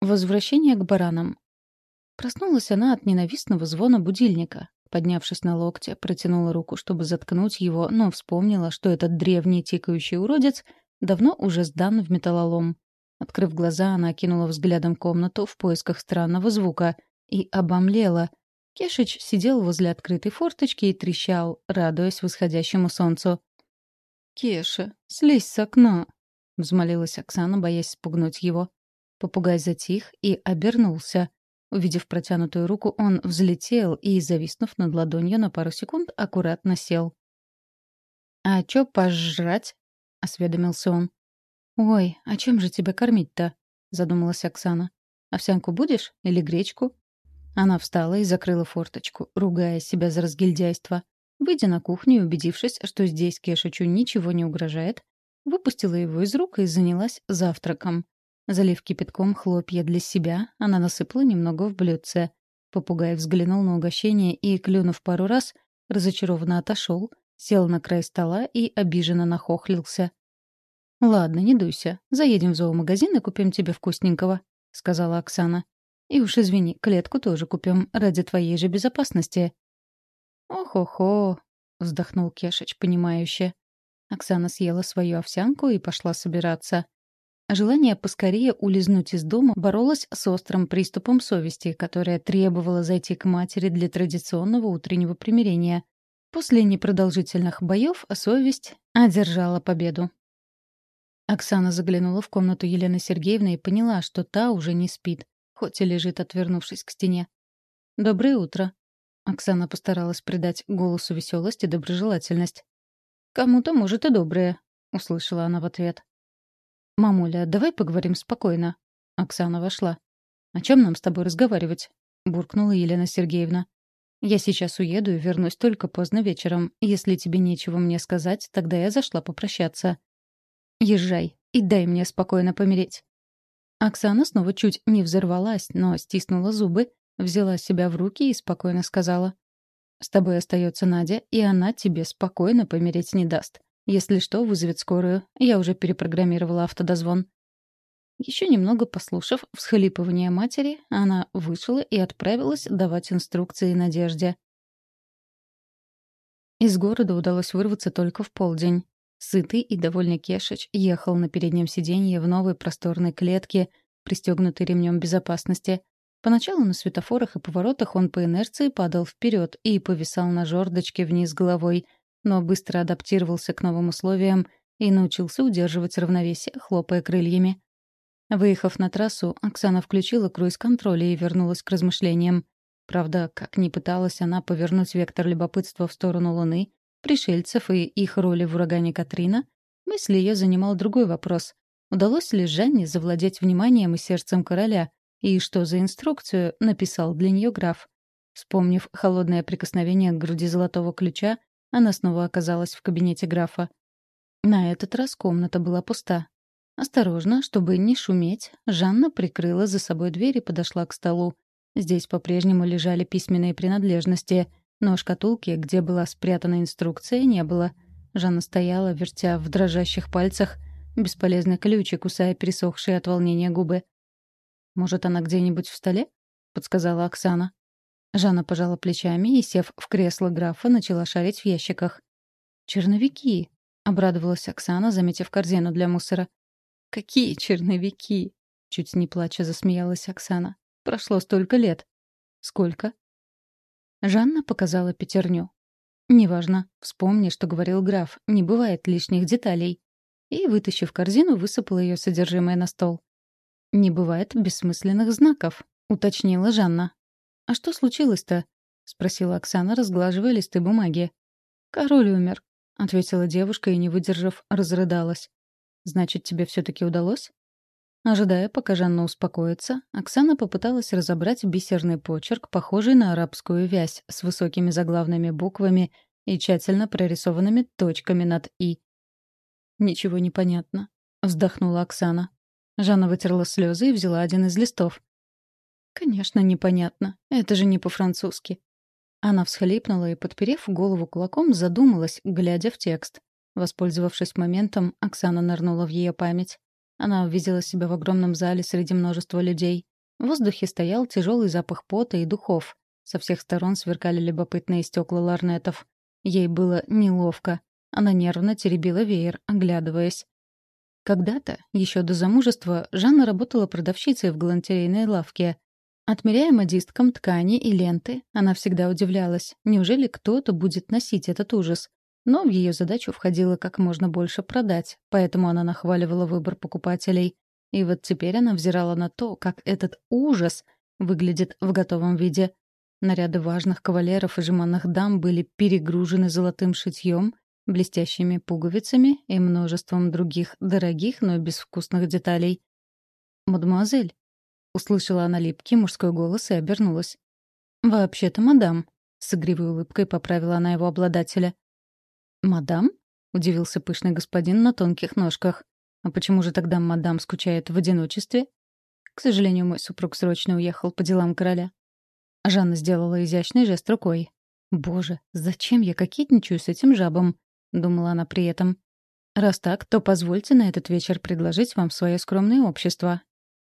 Возвращение к баранам. Проснулась она от ненавистного звона будильника. Поднявшись на локте, протянула руку, чтобы заткнуть его, но вспомнила, что этот древний тикающий уродец давно уже сдан в металлолом. Открыв глаза, она кинула взглядом комнату в поисках странного звука и обомлела. Кешич сидел возле открытой форточки и трещал, радуясь восходящему солнцу. «Кеша, слезь с окна!» — взмолилась Оксана, боясь спугнуть его. Попугай затих и обернулся. Увидев протянутую руку, он взлетел и, зависнув над ладонью на пару секунд, аккуратно сел. «А чё пожрать?» — осведомился он. «Ой, а чем же тебя кормить-то?» — задумалась Оксана. «Овсянку будешь? Или гречку?» Она встала и закрыла форточку, ругая себя за разгильдяйство. Выйдя на кухню и убедившись, что здесь Кешичу ничего не угрожает, выпустила его из рук и занялась завтраком. Залив кипятком хлопья для себя, она насыпала немного в блюдце. Попугай взглянул на угощение и, клюнув пару раз, разочарованно отошел, сел на край стола и обиженно нахохлился. «Ладно, не дуйся. Заедем в зоомагазин и купим тебе вкусненького», — сказала Оксана. «И уж извини, клетку тоже купим ради твоей же безопасности». «Ох-охо», — вздохнул Кешич, понимающе. Оксана съела свою овсянку и пошла собираться. Желание поскорее улизнуть из дома боролось с острым приступом совести, которая требовала зайти к матери для традиционного утреннего примирения. После непродолжительных боев совесть одержала победу. Оксана заглянула в комнату Елены Сергеевны и поняла, что та уже не спит, хоть и лежит, отвернувшись к стене. «Доброе утро». Оксана постаралась придать голосу веселость и доброжелательность. «Кому-то, может, и доброе», — услышала она в ответ. «Мамуля, давай поговорим спокойно». Оксана вошла. «О чем нам с тобой разговаривать?» — буркнула Елена Сергеевна. «Я сейчас уеду и вернусь только поздно вечером. Если тебе нечего мне сказать, тогда я зашла попрощаться». «Езжай и дай мне спокойно помереть». Оксана снова чуть не взорвалась, но стиснула зубы, взяла себя в руки и спокойно сказала. «С тобой остается Надя, и она тебе спокойно помереть не даст. Если что, вызовет скорую. Я уже перепрограммировала автодозвон. Еще немного послушав всхлипывание матери, она вышла и отправилась давать инструкции Надежде. Из города удалось вырваться только в полдень. Сытый и довольный Кешич ехал на переднем сиденье в новой просторной клетке, пристегнутой ремнем безопасности. Поначалу на светофорах и поворотах он по инерции падал вперед и повисал на жердочке вниз головой — но быстро адаптировался к новым условиям и научился удерживать равновесие, хлопая крыльями. Выехав на трассу, Оксана включила круиз-контроль и вернулась к размышлениям. Правда, как ни пыталась она повернуть вектор любопытства в сторону Луны, пришельцев и их роли в урагане Катрина, мысли ее занимал другой вопрос. Удалось ли Жанне завладеть вниманием и сердцем короля, и что за инструкцию написал для нее граф? Вспомнив холодное прикосновение к груди золотого ключа, она снова оказалась в кабинете графа. На этот раз комната была пуста. Осторожно, чтобы не шуметь, Жанна прикрыла за собой дверь и подошла к столу. Здесь по-прежнему лежали письменные принадлежности, но шкатулки, где была спрятана инструкция, не было. Жанна стояла, вертя в дрожащих пальцах бесполезный ключ и кусая пересохшие от волнения губы. «Может, она где-нибудь в столе?» — подсказала Оксана. Жанна пожала плечами и, сев в кресло графа, начала шарить в ящиках. «Черновики!» — обрадовалась Оксана, заметив корзину для мусора. «Какие черновики?» — чуть не плача засмеялась Оксана. «Прошло столько лет». «Сколько?» Жанна показала пятерню. «Неважно. Вспомни, что говорил граф. Не бывает лишних деталей». И, вытащив корзину, высыпала ее содержимое на стол. «Не бывает бессмысленных знаков», — уточнила Жанна. «А что случилось-то?» — спросила Оксана, разглаживая листы бумаги. «Король умер», — ответила девушка и, не выдержав, разрыдалась. «Значит, тебе все таки удалось?» Ожидая, пока Жанна успокоится, Оксана попыталась разобрать бисерный почерк, похожий на арабскую вязь, с высокими заглавными буквами и тщательно прорисованными точками над «и». «Ничего не понятно», — вздохнула Оксана. Жанна вытерла слезы и взяла один из листов. «Конечно, непонятно. Это же не по-французски». Она всхлипнула и, подперев голову кулаком, задумалась, глядя в текст. Воспользовавшись моментом, Оксана нырнула в ее память. Она увидела себя в огромном зале среди множества людей. В воздухе стоял тяжелый запах пота и духов. Со всех сторон сверкали любопытные стекла ларнетов. Ей было неловко. Она нервно теребила веер, оглядываясь. Когда-то, еще до замужества, Жанна работала продавщицей в галантерейной лавке. Отмеряя модисткам ткани и ленты, она всегда удивлялась, неужели кто-то будет носить этот ужас. Но в ее задачу входило как можно больше продать, поэтому она нахваливала выбор покупателей. И вот теперь она взирала на то, как этот ужас выглядит в готовом виде. Наряды важных кавалеров и жеманных дам были перегружены золотым шитьем, блестящими пуговицами и множеством других дорогих, но безвкусных деталей. «Мадемуазель», — услышала она липкий мужской голос и обернулась. «Вообще-то мадам», — с игривой улыбкой поправила она его обладателя. «Мадам?» — удивился пышный господин на тонких ножках. «А почему же тогда мадам скучает в одиночестве?» «К сожалению, мой супруг срочно уехал по делам короля». Жанна сделала изящный жест рукой. «Боже, зачем я кокетничаю с этим жабом?» — думала она при этом. «Раз так, то позвольте на этот вечер предложить вам свое скромное общество».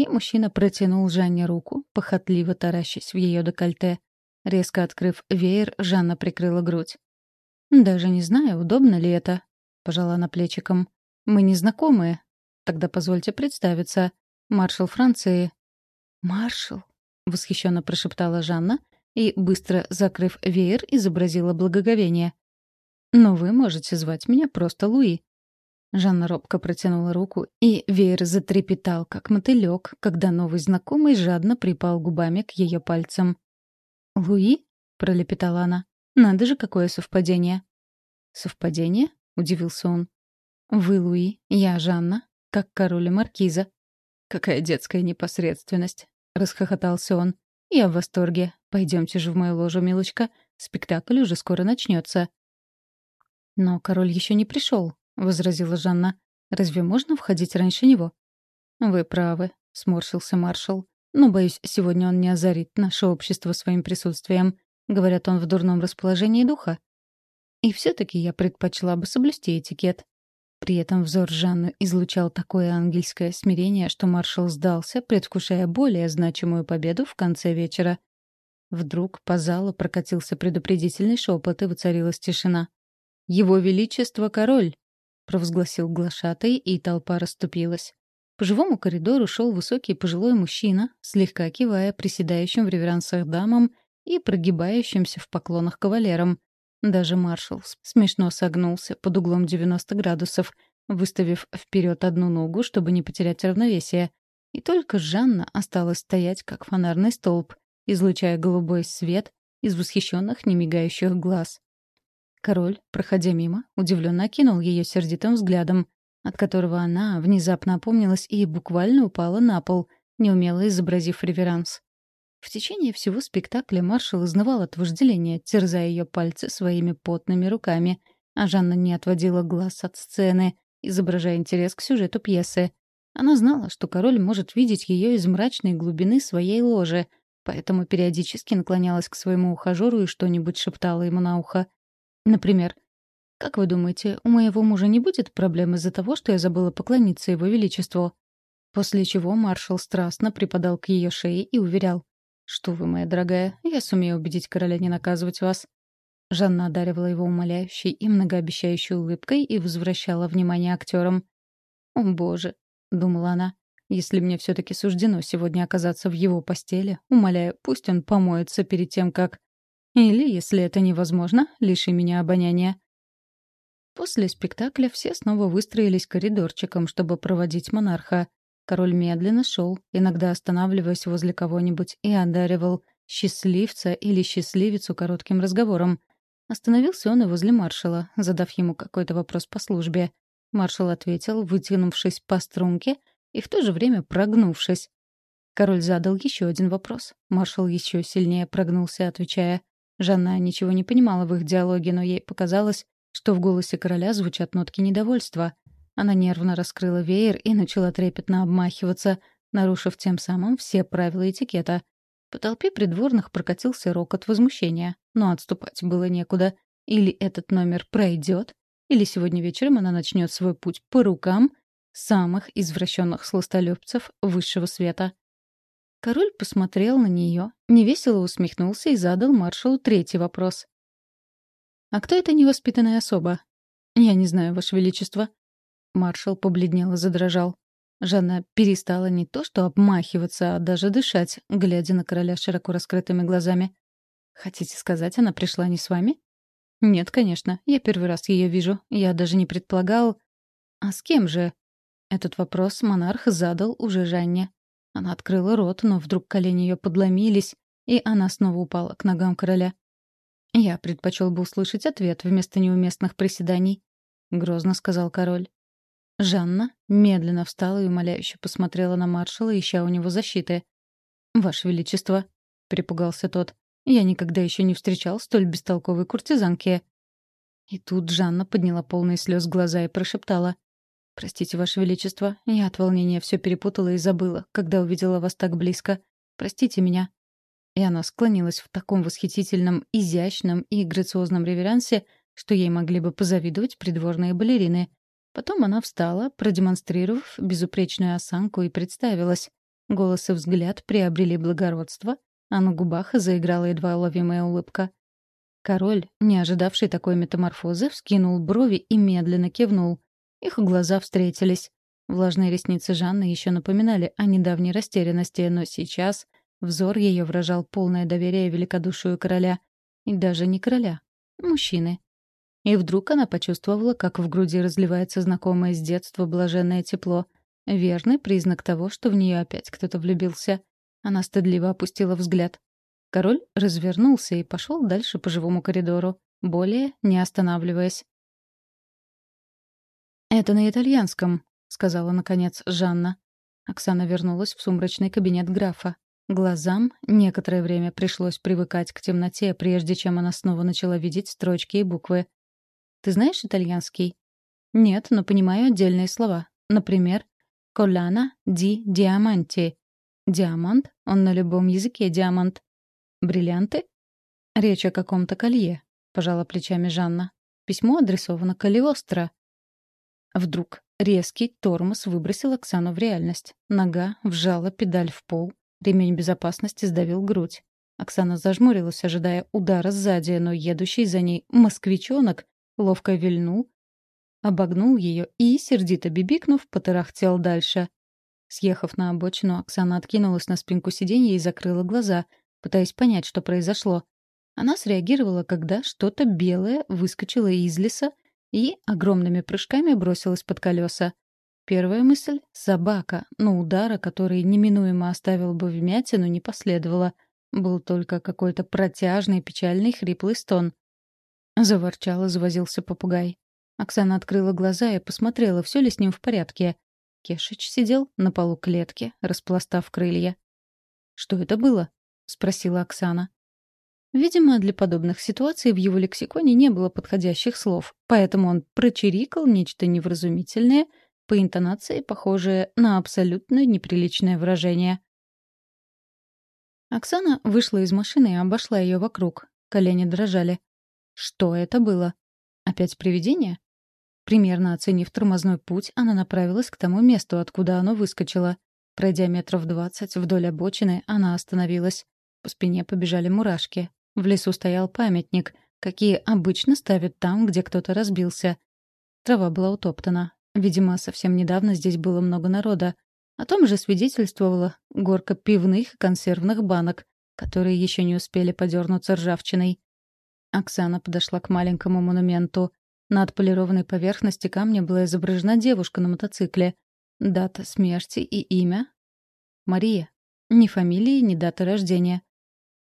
И мужчина протянул Жанне руку, похотливо таращась в ее декольте. Резко открыв веер, Жанна прикрыла грудь. «Даже не знаю, удобно ли это», — пожала она плечиком. «Мы не знакомые. Тогда позвольте представиться. Маршал Франции». «Маршал?» — восхищенно прошептала Жанна и, быстро закрыв веер, изобразила благоговение. «Но вы можете звать меня просто Луи». Жанна робко протянула руку, и веер затрепетал, как мотылек, когда новый знакомый жадно припал губами к ее пальцам. «Луи?» — пролепетала она. Надо же, какое совпадение. Совпадение? Удивился он. Вы, Луи, я Жанна, как король и маркиза. Какая детская непосредственность. Расхохотался он. Я в восторге. Пойдемте же в мою ложу, милочка. Спектакль уже скоро начнется. Но король еще не пришел, возразила Жанна. Разве можно входить раньше него? Вы правы, сморщился маршал. Но, боюсь, сегодня он не озарит наше общество своим присутствием. Говорят, он в дурном расположении духа. И все-таки я предпочла бы соблюсти этикет. При этом взор Жанны излучал такое ангельское смирение, что маршал сдался, предвкушая более значимую победу в конце вечера. Вдруг по залу прокатился предупредительный шепот, и воцарилась тишина. «Его Величество король!» — провозгласил глашатай, и толпа расступилась. По живому коридору шел высокий пожилой мужчина, слегка кивая приседающим в реверансах дамам и прогибающимся в поклонах кавалерам. Даже маршал смешно согнулся под углом 90 градусов, выставив вперед одну ногу, чтобы не потерять равновесие. И только Жанна осталась стоять, как фонарный столб, излучая голубой свет из восхищенных немигающих глаз. Король, проходя мимо, удивленно окинул ее сердитым взглядом, от которого она внезапно опомнилась и буквально упала на пол, неумело изобразив реверанс. В течение всего спектакля маршал изнывал от вожделения, терзая ее пальцы своими потными руками, а Жанна не отводила глаз от сцены, изображая интерес к сюжету пьесы. Она знала, что король может видеть ее из мрачной глубины своей ложи, поэтому периодически наклонялась к своему ухажеру и что-нибудь шептала ему на ухо. Например, «Как вы думаете, у моего мужа не будет проблем из-за того, что я забыла поклониться его величеству?» После чего маршал страстно припадал к ее шее и уверял. «Что вы, моя дорогая, я сумею убедить короля не наказывать вас». Жанна одаривала его умоляющей и многообещающей улыбкой и возвращала внимание актерам. «О, боже», — думала она, — «если мне все-таки суждено сегодня оказаться в его постели, умоляю, пусть он помоется перед тем, как...» Или, если это невозможно, лиши меня обоняния. После спектакля все снова выстроились коридорчиком, чтобы проводить монарха. Король медленно шел, иногда останавливаясь возле кого-нибудь, и одаривал счастливца или счастливицу коротким разговором. Остановился он и возле маршала, задав ему какой-то вопрос по службе. Маршал ответил, вытянувшись по струнке и в то же время прогнувшись. Король задал еще один вопрос. Маршал еще сильнее прогнулся, отвечая. Жанна ничего не понимала в их диалоге, но ей показалось, что в голосе короля звучат нотки недовольства. Она нервно раскрыла веер и начала трепетно обмахиваться, нарушив тем самым все правила этикета. По толпе придворных прокатился рок от возмущения, но отступать было некуда. Или этот номер пройдет, или сегодня вечером она начнет свой путь по рукам самых извращенных сластолюбцев высшего света. Король посмотрел на нее, невесело усмехнулся и задал маршалу третий вопрос. «А кто эта невоспитанная особа?» «Я не знаю, Ваше Величество». Маршал побледнел и задрожал. Жанна перестала не то что обмахиваться, а даже дышать, глядя на короля широко раскрытыми глазами. «Хотите сказать, она пришла не с вами?» «Нет, конечно. Я первый раз ее вижу. Я даже не предполагал...» «А с кем же?» Этот вопрос монарх задал уже Жанне. Она открыла рот, но вдруг колени ее подломились, и она снова упала к ногам короля. «Я предпочел бы услышать ответ вместо неуместных приседаний», — грозно сказал король. Жанна медленно встала и умоляюще посмотрела на маршала, ища у него защиты. «Ваше Величество», — припугался тот, — «я никогда еще не встречал столь бестолковой куртизанки». И тут Жанна подняла полные слез глаза и прошептала. «Простите, Ваше Величество, я от волнения все перепутала и забыла, когда увидела вас так близко. Простите меня». И она склонилась в таком восхитительном, изящном и грациозном реверансе, что ей могли бы позавидовать придворные балерины. Потом она встала, продемонстрировав безупречную осанку, и представилась. Голос и взгляд приобрели благородство, а на губах заиграла едва уловимая улыбка. Король, не ожидавший такой метаморфозы, вскинул брови и медленно кивнул. Их глаза встретились. Влажные ресницы Жанны еще напоминали о недавней растерянности, но сейчас взор ее выражал полное доверие великодушию короля. И даже не короля. Мужчины. И вдруг она почувствовала, как в груди разливается знакомое с детства блаженное тепло. Верный признак того, что в нее опять кто-то влюбился. Она стыдливо опустила взгляд. Король развернулся и пошел дальше по живому коридору, более не останавливаясь. «Это на итальянском», — сказала, наконец, Жанна. Оксана вернулась в сумрачный кабинет графа. Глазам некоторое время пришлось привыкать к темноте, прежде чем она снова начала видеть строчки и буквы. «Ты знаешь итальянский?» «Нет, но понимаю отдельные слова. Например, «Collana di diamanti». «Диамант» — он на любом языке диамант. «Бриллианты?» «Речь о каком-то колье», — пожала плечами Жанна. «Письмо адресовано Калиостро». Вдруг резкий тормоз выбросил Оксану в реальность. Нога вжала педаль в пол, ремень безопасности сдавил грудь. Оксана зажмурилась, ожидая удара сзади, но едущий за ней москвичонок ловко вильнул, обогнул ее и, сердито бибикнув, потарахтел дальше. Съехав на обочину, Оксана откинулась на спинку сиденья и закрыла глаза, пытаясь понять, что произошло. Она среагировала, когда что-то белое выскочило из леса и огромными прыжками бросилась под колеса. Первая мысль — собака, но удара, который неминуемо оставил бы вмятину, не последовало. Был только какой-то протяжный, печальный, хриплый стон. Заворчал и завозился попугай. Оксана открыла глаза и посмотрела, все ли с ним в порядке. Кешич сидел на полу клетки, распластав крылья. «Что это было?» — спросила Оксана. Видимо, для подобных ситуаций в его лексиконе не было подходящих слов, поэтому он прочирикал нечто невразумительное, по интонации похожее на абсолютно неприличное выражение. Оксана вышла из машины и обошла ее вокруг. Колени дрожали. Что это было? Опять привидение? Примерно оценив тормозной путь, она направилась к тому месту, откуда оно выскочило. Пройдя метров двадцать вдоль обочины, она остановилась. По спине побежали мурашки. В лесу стоял памятник, какие обычно ставят там, где кто-то разбился. Трава была утоптана. Видимо, совсем недавно здесь было много народа. О том же свидетельствовала горка пивных и консервных банок, которые еще не успели подернуться ржавчиной. Оксана подошла к маленькому монументу. На отполированной поверхности камня была изображена девушка на мотоцикле. Дата смерти и имя — Мария. Ни фамилии, ни даты рождения.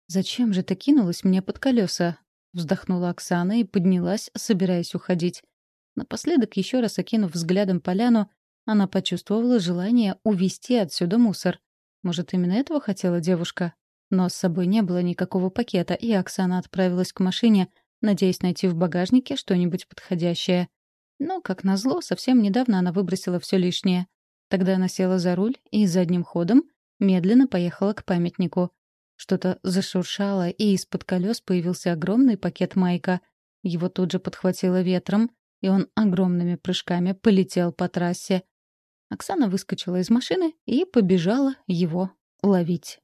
«Зачем же ты кинулась мне под колеса?» — вздохнула Оксана и поднялась, собираясь уходить. Напоследок, еще раз окинув взглядом поляну, она почувствовала желание увести отсюда мусор. Может, именно этого хотела девушка? Но с собой не было никакого пакета, и Оксана отправилась к машине, надеясь найти в багажнике что-нибудь подходящее. Но, как назло, совсем недавно она выбросила все лишнее. Тогда она села за руль и задним ходом медленно поехала к памятнику. Что-то зашуршало, и из-под колес появился огромный пакет майка. Его тут же подхватило ветром, и он огромными прыжками полетел по трассе. Оксана выскочила из машины и побежала его ловить.